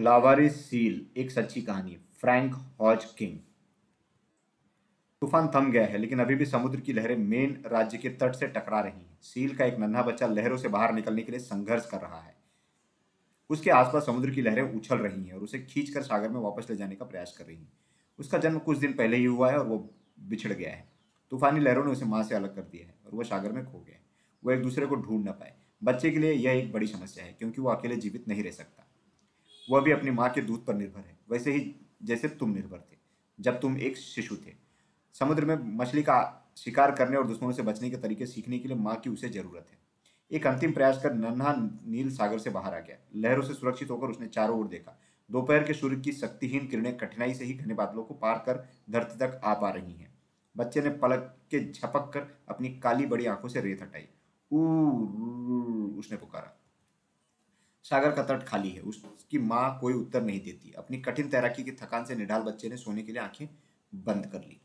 लावारिस seal, एक सच्ची कहानी, फ्रैंक हॉज किंग तूफ़ान थम गया है, लेकिन अभी भी समुद्र की लहरें मेन राज्य के तट से टकरा रही हैं। सील का एक नन्हा बच्चा लहरों से बाहर निकलने के लिए संघर्ष कर रहा है। उसके आसपास समुद्र की लहरें उछल रही हैं और उसे खींचकर सागर में वापस ले जाने का प्रयास कर रही हैं। उसका जन्म कुछ दिन पहले ही हुआ है और वो बिछड़ गया है। तूफानी लहरों ने उसे माँ से अलग कर दिया है और वह सागर में खो गया है। वो एक दूसरे को ढूंढ न पाए। बच्चे के लिए यह एक बड़ी समस्या है, क्योंकि वो अकेले जीवित नहीं रह सकता। वह भी अपनी माँ के दूध पर निर्भर है। वैसे ही जैसे तुम निर्भर थे, जब तुम एक शिशु थे। समुद्र में मछली का शिकार करने और दुश्मनों से बचने के तरीके सीखने के लिए माँ की उसे ज़रूरत है। एक अंतिम प्रयास कर नन्हा नील सागर से बाहर आ गया। लहरों से सुरक्षित होकर उसने चारों ओर देखा। दोपहर के सूर्य की शक्तिहीन किरणें कठिनाई से ही घने बादलों को पार कर धरती तक आ पा रही हैं। बच्चे ने पलक के झपक कर अपनी काली बड़ी आँखों से रेत हटाई। उसने पुकारा। सागर का तट खाली है। उसकी माँ कोई उत्तर नहीं देती। अपनी कठिन तैराकी की थकान से निढाल बच्चे ने सोने के लिए आँखें बंद कर ली।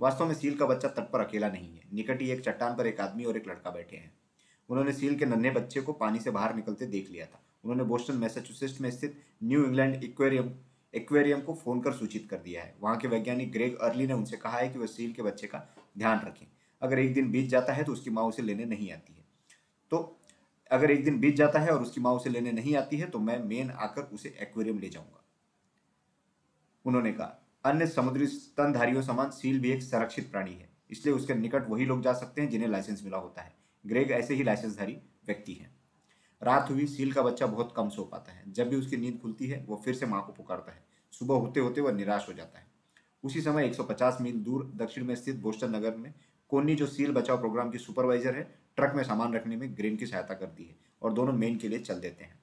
वास्तव में सील का बच्चा तट पर अकेला नहीं है। निकट ही एक चट्टान पर एक आदमी और एक लड़का बैठे हैं। उन्होंने सील के नन्हे बच्चे को पानी से बाहर निकलते देख लिया था। उन्होंने बोस्टन मैसेच्यूसेट्स में स्थित न्यू इंग्लैंड इक्वेरियम एक्वेरियम को फ़ोन कर सूचित कर दिया है। वहाँ के वैज्ञानिक ग्रेग अर्ली ने उनसे कहा है कि वह सील के बच्चे का ध्यान रखें। अगर एक दिन बीत जाता है तो उसकी माँ उसे लेने नहीं आती है। तो अगर एक दिन बीत जाता है और उसकी माँ उसे लेने नहीं आती है तो मैं मेन आकर उसे एक्वेरियम ले जाऊँगा। उन्होंने कहा, अन्य समुद्री स्तनधारियों समान सील भी एक संरक्षित प्राणी है, इसलिए उसके निकट वही लोग जा सकते हैं जिन्हें लाइसेंस मिला होता है। ग्रेग ऐसे ही लाइसेंसधारी व्यक्ति है। रात हुई, सील का बच्चा बहुत कम सो पाता है। जब भी उसकी नींद खुलती है, वो फिर से माँ को पुकारता है। सुबह होते होते वह निराश हो जाता है। उसी समय 150 मील दूर दक्षिण में स्थित बोस्टन नगर में कोनी जो सील बचाव प्रोग्राम की सुपरवाइजर है, ट्रक में सामान रखने में ग्रेन की सहायता करती है और दोनों मेन के लिए चल देते हैं।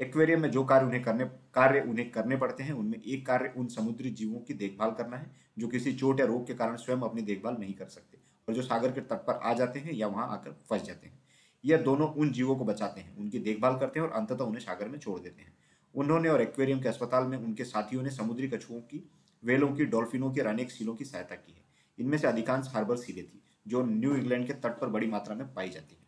एक्वेरियम में जो कार्य उन्हें करने, कार्य उन्हें करने पड़ते हैं, उनमें एक कार्य उन समुद्री जीवों की देखभाल करना है, जो किसी चोट या रोग के कारण स्वयं अपनी देखभाल नहीं कर सकते और जो सागर के तट पर आ जाते हैं या वहाँ आकर फंस जाते हैं। यह दोनों उन जीवों को बचाते हैं, उनकी देखभाल करते हैं और अंततः उन्हें सागर में छोड़ देते हैं। उन्होंने और एक्वेरियम के अस्पताल में उनके साथियों ने समुद्री कछुओं की, वेलों की, डॉल्फिनों की और अनेक सीलों की सहायता की है। इनमें से अधिकांश हार्बर सीलें थी, जो न्यू इंग्लैंड के तट पर बड़ी मात्रा में पाई जाती है।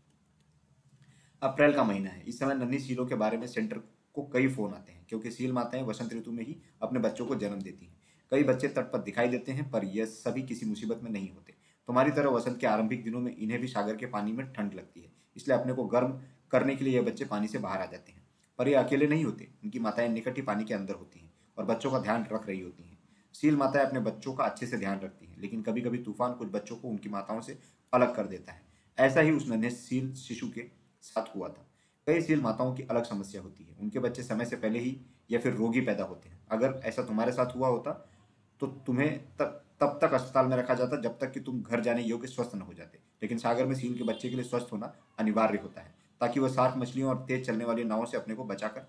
अप्रैल का महीना है। इस समय नन्ही सीलों के बारे में सेंटर को कई फ़ोन आते हैं, क्योंकि सील माताएँ वसंत ऋतु में ही अपने बच्चों को जन्म देती हैं। कई बच्चे तट पर दिखाई देते हैं, पर यह सभी किसी मुसीबत में नहीं होते। तुम्हारी तरह वसंत के आरंभिक दिनों में इन्हें भी सागर के पानी में ठंड लगती है, इसलिए अपने को गर्म करने के लिए यह बच्चे पानी से बाहर आ जाते हैं। पर ये अकेले नहीं होते, उनकी माताएँ निकट ही पानी के अंदर होती हैं और बच्चों का ध्यान रख रही होती हैं। सील माताएँ अपने बच्चों का अच्छे से ध्यान रखती हैं, लेकिन कभी कभी तूफ़ान कुछ बच्चों को उनकी माताओं से अलग कर देता है। ऐसा ही उस नन्हे सील शिशु के साथ हुआ था। कई सील माताओं की अलग समस्या होती है। उनके बच्चे समय से पहले ही या फिर रोगी पैदा होते हैं। अगर ऐसा तुम्हारे साथ हुआ होता तो तुम्हें तब तब तक अस्पताल में रखा जाता जब तक कि तुम घर जाने योग्य स्वस्थ न हो जाते। लेकिन सागर में सील के बच्चे के लिए स्वस्थ होना अनिवार्य होता है, ताकि वह सार्क मछलियों और तेज चलने वाली नावों से अपने को बचाकर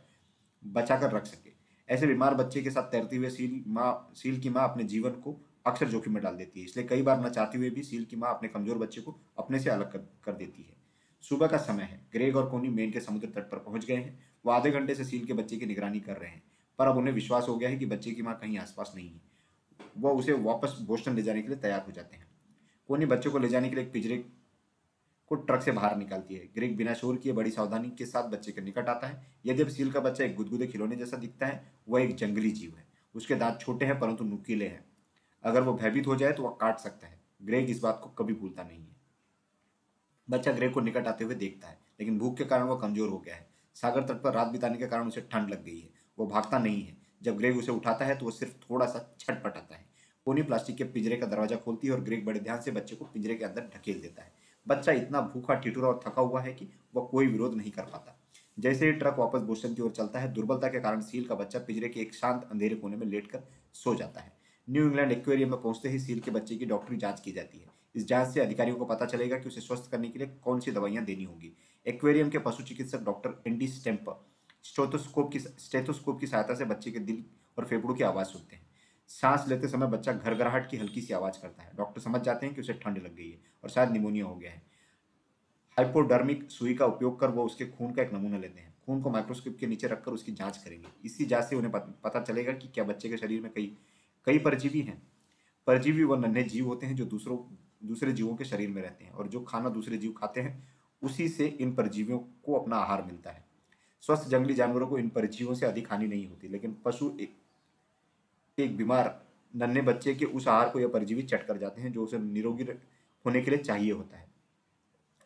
बचाकर रख सके। ऐसे बीमार बच्चे के साथ तैरती हुए सील माँ सील की माँ अपने जीवन को अक्सर जोखिम में डाल देती है। इसलिए कई बार न चाहते हुए भी सील की माँ अपने कमज़ोर बच्चे को अपने से अलग कर, कर देती है। सुबह का समय है। ग्रेग और कोनी मेन के समुद्र तट पर पहुँच गए हैं। वो आधे घंटे से सील के बच्चे की निगरानी कर रहे हैं। पर अब उन्हें विश्वास हो गया है कि बच्चे की माँ कहीं आसपास नहीं है। वह उसे वापस बोस्टन ले जाने के लिए तैयार हो जाते हैं। कोनी बच्चे को ले जाने के लिए एक पिंजरे को ट्रक से बाहर निकालती है। ग्रेग बिना शोर किए बड़ी सावधानी के साथ बच्चे के निकट आता है। यदि सील का बच्चा एक गुदगुदे खिलौने जैसा दिखता है, वह एक जंगली जीव है। उसके दांत छोटे हैं, परंतु नुकीले हैं। अगर वो भयभीत हो जाए तो वह काट सकता है। ग्रेग इस बात को कभी भूलता नहीं है। बच्चा ग्रेग को निकट आते हुए देखता है, लेकिन भूख के कारण वह कमज़ोर हो गया है। सागर तट पर रात बिताने के कारण उसे ठंड लग गई है। वो भागता नहीं है। जब ग्रेग उसे उठाता है तो वह सिर्फ़ थोड़ा सा छटपटाता है। कोनी प्लास्टिक के पिंजरे का दरवाज़ा खोलती है और ग्रेग बड़े ध्यान से बच्चे को पिंजरे के अंदर ढकेल देता है। बच्चा इतना भूखा ठिठुरा और थका हुआ है कि वह कोई विरोध नहीं कर पाता। जैसे ही ट्रक वापस बोस्टन की ओर चलता है, दुर्बलता के कारण सील का बच्चा पिंजरे के एक शांत अंधेरे कोने में लेटकर सो जाता है। न्यू इंग्लैंड एक्वेरियम में पहुँचते ही सील के बच्चे की डॉक्टरी जाँच की जाती है। इस जाँच से अधिकारियों को पता चलेगा कि उसे स्वस्थ करने के लिए कौन सी दवाइयाँ देनी होगी। एक्वेरियम के पशु चिकित्सक डॉक्टर एंडी स्टेम्पर स्टोथोस्कोप की स्टेथोस्कोप की सहायता से बच्चे के दिल और फेफड़ों की आवाज़ सुनते हैं। सांस लेते समय बच्चा घरघराहट की हल्की सी आवाज़ करता है। डॉक्टर समझ जाते हैं कि उसे ठंड लग गई है और शायद निमोनिया हो गया है। हाइपोडर्मिक सुई का उपयोग कर वो उसके खून का एक नमूना लेते हैं। खून को माइक्रोस्कोप के नीचे रखकर उसकी जाँच करेंगे। इसी जाँच से उन्हें पता चलेगा कि क्या बच्चे के शरीर में कई कई परजीवी हैं। परजीवी वो नन्हे जीव होते हैं जो दूसरों दूसरे जीवों के शरीर में रहते हैं और जो खाना दूसरे जीव खाते हैं उसी से इन परजीवियों को अपना आहार मिलता है। स्वस्थ जंगली जानवरों को इन परजीवों से अधिक हानि नहीं होती लेकिन पशु एक, एक बीमार नन्हे बच्चे के उस आहार को यह परजीवी चट कर जाते हैं, जो उसे निरोगी होने के लिए चाहिए होता है।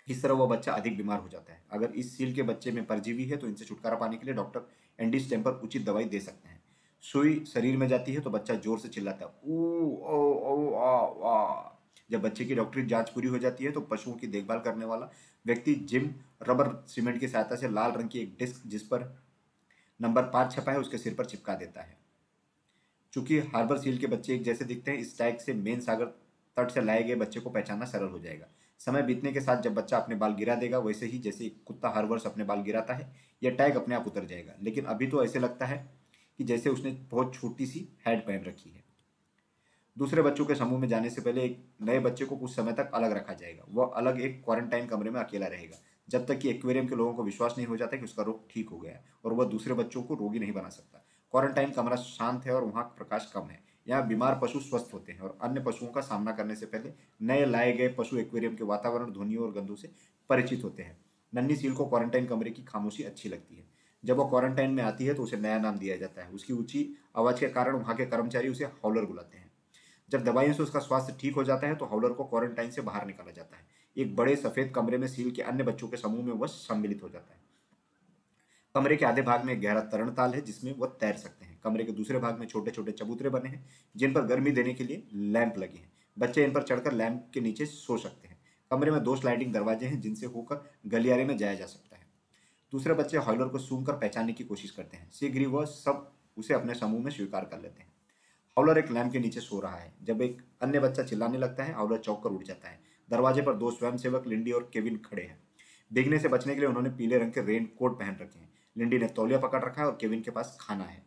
इस तरह वह बच्चा अधिक बीमार हो जाता है। अगर इस सील के बच्चे में परजीवी है तो इनसे छुटकारा पाने के लिए डॉक्टर एंडी स्टेम्पर उचित दवाई दे सकते हैं। सुई शरीर में जाती है तो बच्चा ज़ोर से चिल्लाता है। ओ ओ ओ आ आ। जब बच्चे की डॉक्टरी जाँच पूरी हो जाती है तो पशुओं की देखभाल करने वाला व्यक्ति जिम रबर सीमेंट की सहायता से लाल रंग की एक डिस्क, जिस पर नंबर पाँच छपा है, उसके सिर पर चिपका देता है। चूँकि हार्बर सील के बच्चे एक जैसे दिखते हैं, इस टैग से मेन सागर तट से लाए गए बच्चे को पहचानना सरल हो जाएगा। समय बीतने के साथ जब बच्चा अपने बाल गिरा देगा, वैसे ही जैसे कुत्ता हर वर्ष अपने बाल गिराता है, यह टैग अपने आप उतर जाएगा। लेकिन अभी तो ऐसे लगता है कि जैसे उसने बहुत छोटी सी हैड पहन रखी है। दूसरे बच्चों के समूह में जाने से पहले एक नए बच्चे को कुछ समय तक अलग रखा जाएगा। वह अलग एक क्वारंटाइन कमरे में अकेला रहेगा। जब तक कि एक्वेरियम के लोगों को विश्वास नहीं हो जाता कि उसका रोग ठीक हो गया और वह दूसरे बच्चों को रोगी नहीं बना सकता। क्वारंटाइन कमरा शांत है और वहाँ प्रकाश कम है। यहाँ बीमार पशु स्वस्थ होते हैं और अन्य पशुओं का सामना करने से पहले नए लाए गए पशु एक्वेरियम के वातावरण ध्वनियों और गंधों से परिचित होते हैं। नन्नी सील को क्वारंटाइन कमरे की खामोशी अच्छी लगती है। जब वो क्वारंटाइन में आती है तो उसे नया नाम दिया जाता है। उसकी ऊँची आवाज़ के कारण वहाँ के कर्मचारी उसे हॉलर बुलाते हैं। जब दवाइयों से उसका स्वास्थ्य ठीक हो जाता है तो हॉलर को क्वारंटाइन से बाहर निकाला जाता है। एक बड़े सफ़ेद कमरे में सील के अन्य बच्चों के समूह में वह सम्मिलित हो जाता है। कमरे के आधे भाग में एक गहरा तरण ताल है, जिसमें वह तैर सकते हैं। कमरे के दूसरे भाग में छोटे छोटे चबूतरे बने हैं, जिन पर गर्मी देने के लिए लैंप लगे हैं। बच्चे इन पर चढ़कर लैंप के नीचे सो सकते हैं। कमरे में दो स्लाइडिंग दरवाजे हैं, जिनसे होकर गलियारे में जाया जा सकता है। दूसरे बच्चे हॉलर को सूंघ कर पहचानने की कोशिश करते हैं। शीघ्र ही वह सब उसे अपने समूह में स्वीकार कर लेते हैं। हाउलर एक लैम्प के नीचे सो रहा है। जब एक अन्य बच्चा चिल्लाने लगता है हाउलर चौक कर उठ जाता है। दरवाजे पर दो स्वयंसेवक लिंडी और केविन खड़े हैं। भीगने से बचने के लिए उन्होंने पीले रंग के रेन कोट पहन रखे हैं। लिंडी ने तौलिया पकड़ रखा है और केविन के पास खाना है।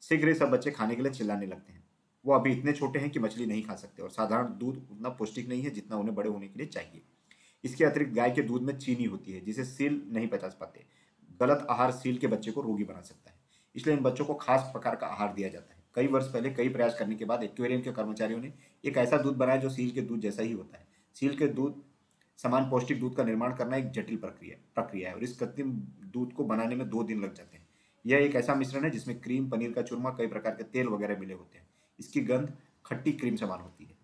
शीघ्र ही सब बच्चे खाने के लिए चिल्लाने लगते हैं। वो अभी इतने छोटे हैं कि मछली नहीं खा सकते और साधारण दूध उतना पौष्टिक नहीं है जितना उन्हें बड़े होने के लिए चाहिए। इसके अतिरिक्त गाय के दूध में चीनी होती है, जिसे सील नहीं पचा पाते। गलत आहार सील के बच्चे को रोगी बना सकता है। इसलिए इन बच्चों को खास प्रकार का आहार दिया जाता है। कई वर्ष पहले कई प्रयास करने के बाद एक्वेरियम के कर्मचारियों ने एक ऐसा दूध बनाया जो सील के दूध जैसा ही होता है। सील के दूध समान पौष्टिक दूध का निर्माण करना एक जटिल प्रक्रिया प्रक्रिया है और इस कृत्रिम दूध को बनाने में दो दिन लग जाते हैं। यह एक ऐसा मिश्रण है जिसमें क्रीम, पनीर का चूरमा, कई प्रकार के तेल वगैरह मिले होते हैं। इसकी गंध खट्टी क्रीम समान होती है।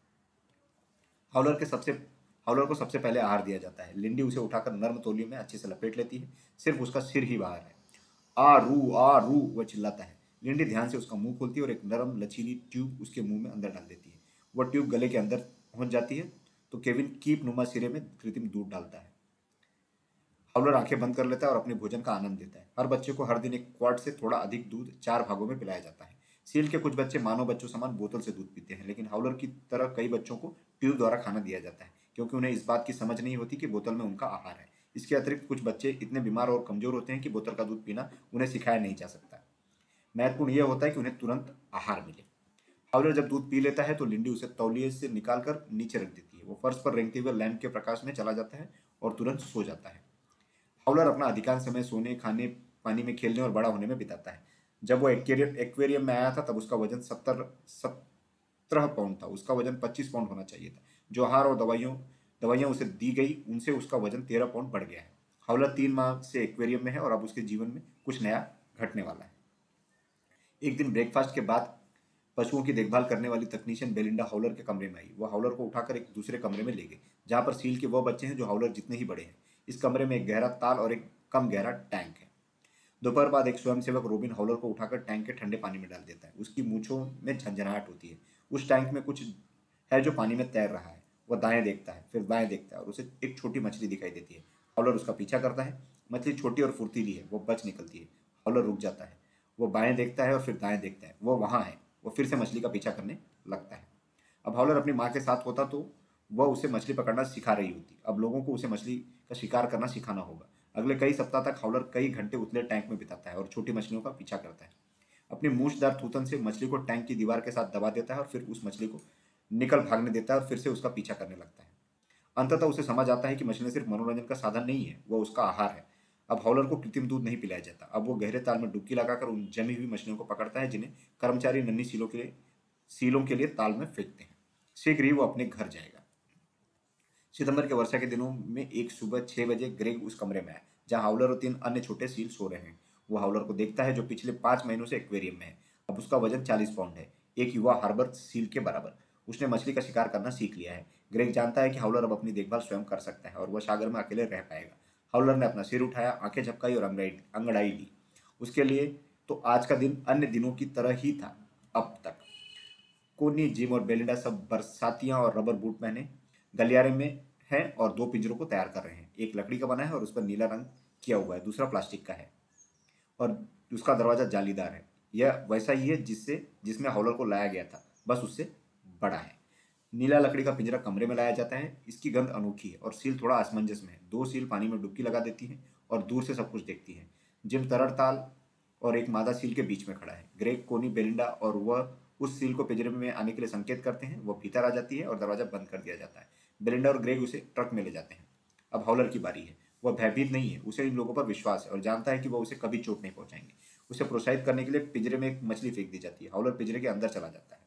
हाउलर के सबसे हाउलर को सबसे पहले आहार दिया जाता है। लिंडी उसे उठाकर नर्म तोलियों में अच्छे से लपेट लेती है। सिर्फ़ उसका सिर ही बाहर है। आ रू आ रू, वह चिल्लाता है। लिंडी ध्यान से उसका मुँह खोलती है और एक नरम लचीली ट्यूब उसके मुँह में अंदर डाल देती है। वह ट्यूब गले के अंदर पहुँच जाती है। तो केविन कीप नुमा सिरे में कृत्रिम दूध डालता है। हाउलर आँखें बंद कर लेता है और अपने भोजन का आनंद लेता है। हर बच्चे को हर दिन एक क्वार्ट से थोड़ा अधिक दूध चार भागों में पिलाया जाता है। सील के कुछ बच्चे मानव बच्चों समान बोतल से दूध पीते हैं, लेकिन हाउलर की तरह कई बच्चों को ट्यूब द्वारा खाना दिया जाता है, क्योंकि उन्हें इस बात की समझ नहीं होती कि बोतल में उनका आहार है। इसके अतिरिक्त कुछ बच्चे इतने बीमार और कमज़ोर होते हैं कि बोतल का दूध पीना उन्हें सिखाया नहीं जा सकता। महत्वपूर्ण यह होता है कि उन्हें तुरंत आहार मिले। हाउलर जब दूध पी लेता है तो लिंडी उसे तौलिए से निकालकर नीचे रख देती वो फर्श पर रेंगते हुए लैंप के प्रकाश में चला जाता है और तुरंत सो जाता है। हाउलर अपना अधिकांश समय सोने, खाने, पानी में खेलने और बड़ा होने में बिताता है। जब वो एक्वेरियम में आया था, तब उसका वज़न सत्तर, सत्रह पाउंड था। उसका वज़न पच्चीस पाउंड होना चाहिए था। जो आहार और दवाइयों, दवाइयाँ उसे दी गई, उनसे उसका वज़न तेरह पाउंड बढ़ गया है। हावलर तीन माह से एक्वेरियम में है और अब उसके जीवन में कुछ नया घटने वाला है। एक दिन ब्रेकफास्ट के बाद पशुओं की देखभाल करने वाली तकनीशियन बेलिंडा हाउलर के कमरे में आई। वह हाउलर को उठाकर एक दूसरे कमरे में ले गए, जहाँ पर सील के वह बच्चे हैं जो हाउलर जितने ही बड़े हैं। इस कमरे में एक गहरा ताल और एक कम गहरा टैंक है। दोपहर बाद एक स्वयंसेवक रोबिन हाउलर को उठाकर टैंक के ठंडे पानी में डाल देता है। उसकी मूछों में झंझनाहट होती है। उस टैंक में कुछ है जो पानी में तैर रहा है। वह दाएँ देखता है, फिर बाएँ देखता है और उसे एक छोटी मछली दिखाई देती है। हॉलर उसका पीछा करता है। मछली छोटी और फुर्तीली है वो बच निकलती है। हॉलर रुक जाता है। वो बाएँ देखता है और फिर दाएँ देखता है। वो वहाँ है। वो फिर से मछली का पीछा करने लगता है। अब हॉलर अपनी माँ के साथ होता तो वह उसे मछली पकड़ना सिखा रही होती। अब लोगों को उसे मछली का शिकार करना सिखाना होगा। अगले कई सप्ताह तक हाउलर कई घंटे उतले टैंक में बिताता है और छोटी मछलियों का पीछा करता है। अपनी मूछदार थूतन से मछली को टैंक की दीवार के साथ दबा देता है और फिर उस मछली को निकल भागने देता है और फिर से उसका पीछा करने लगता है। अंततः उसे समझ आता है कि मछली सिर्फ़ मनोरंजन का साधन नहीं है, वह उसका आहार है। अब हॉलर को कृत्रिम दूध नहीं पिलाया जाता। अब वो गहरे ताल में डुबकी लगाकर उन जमी हुई मछलियों को पकड़ता है, जिन्हें कर्मचारी नन्ही सीलों के लिए, सीलों के लिए ताल में फेंकते हैं। शीघ्र ही वो अपने घर जाएगा। सितंबर के वर्षा के दिनों में एक सुबह छह बजे ग्रेग उस कमरे में आया, जहाँ हाउलर और तीन अन्य छोटे सील सो रहे हैं। वो हाउलर को देखता है जो पिछले पाँच महीनों से एक्वेरियम में है। अब उसका वज़न चालीस पाउंड है। एक युवा हार्बर सील के बराबर। उसने मछली का शिकार करना सीख लिया है। ग्रेग जानता है कि हाउलर अब अपनी देखभाल स्वयं कर सकता है और वह सागर में अकेले रह पाएगा। हाउलर ने अपना सिर उठाया, आँखें झपकाई और अंगड़ाई अंगड़ाई ली। उसके लिए तो आज का दिन अन्य दिनों की तरह ही था, अब तक। कोनी जिम और बेलिंडा सब बरसातियाँ और रबर बूट पहने, गलियारे में हैं और दो पिंजरों को तैयार कर रहे हैं। एक लकड़ी का बना है और उस पर नीला रंग किया हुआ है, दूसरा प्लास्टिक का है और उसका दरवाज़ा जालीदार है। यह वैसा ही है जिससे, जिसमें हाउलर को लाया गया था, बस उससे बड़ा है। नीला लकड़ी का पिंजरा कमरे में लाया जाता है। इसकी गंध अनोखी है और सील थोड़ा असमंजस में है। दो सील पानी में डुबकी लगा देती है और दूर से सब कुछ देखती है। जिम तरड़ताल और एक मादा सील के बीच में खड़ा है। ग्रेग कोनी बेलिंडा और वह उस सील को पिंजरे में आने के लिए संकेत करते हैं। वह भीतर आ जाती है और दरवाज़ा बंद कर दिया जाता है। बेलिंडा और ग्रेग उसे ट्रक में ले जाते हैं। अब हॉलर की बारी है। वह भयभीत नहीं है। उसे इन लोगों पर विश्वास है और जानता है कि वह उसे कभी चोट नहीं पहुंचाएँगे। उसे प्रोत्साहित करने के लिए पिंजरे में एक मछली फेंक दी जाती है। हॉलर पिंजरे के अंदर चला जाता है।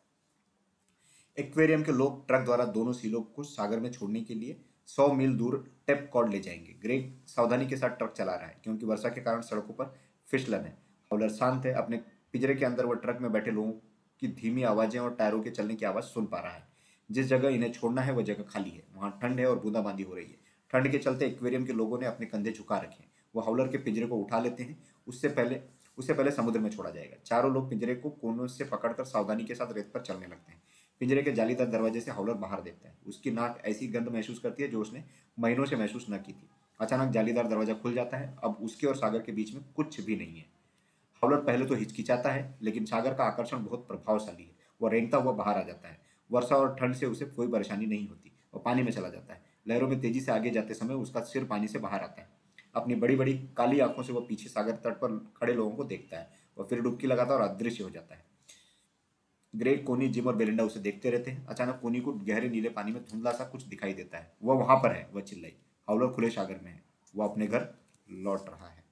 एक्वेरियम के लोग, ट्रक द्वारा दोनों सीलों को सागर में छोड़ने के लिए सौ मील दूर टेप कॉर्ड ले जाएँगे। ग्रेग सावधानी के साथ ट्रक चला रहा है, क्योंकि वर्षा के कारण सड़कों पर फिसलन है। हाउलर शांत है, अपने पिंजरे के अंदर वह ट्रक में बैठे लोगों की धीमी आवाज़ें और टायरों के चलने की आवाज़ सुन पा रहा है। जिस जगह इन्हें छोड़ना है वह जगह खाली है। वहाँ ठंड है और बूंदाबांदी हो रही है। ठंड के चलते एक्वेरियम के लोगों ने अपने कंधे झुका रखे हैं। वो हाउलर के पिंजरे को उठा लेते हैं। उससे पहले उससे पहले समुद्र में छोड़ा जाएगा। चारों लोग पिंजरे को कोनों से पकड़कर सावधानी के साथ रेत पर चलने लगते हैं। पिंजरे के जालीदार दरवाजे से हाउलर बाहर देखता है। उसकी नाक ऐसी गंध महसूस करती है जो उसने महीनों से महसूस न की थी। अचानक जालीदार दरवाज़ा खुल जाता है। अब उसके और सागर के बीच में कुछ भी नहीं है। हाउलर पहले तो हिचकिचाता है, लेकिन सागर का आकर्षण बहुत प्रभावशाली है। वह रेंगता हुआ बाहर आ जाता है। वर्षा और ठंड से उसे कोई परेशानी नहीं होती। और पानी में चला जाता है। लहरों में तेज़ी से आगे जाते समय उसका सिर पानी से बाहर आता है। अपनी बड़ी बड़ी काली आँखों से वह पीछे सागर तट पर खड़े लोगों को देखता है। और फिर डुबकी लगाता और अदृश्य हो जाता है। ग्रेग कोनी जिम और बेलिंडा उसे देखते रहते हैं। अचानक कोनी को गहरे नीले पानी में धुंधला सा कुछ दिखाई देता है। वह वहाँ पर है, वह चिल्लाई। हाउलर खुले सागर में है। वह अपने घर लौट रहा है।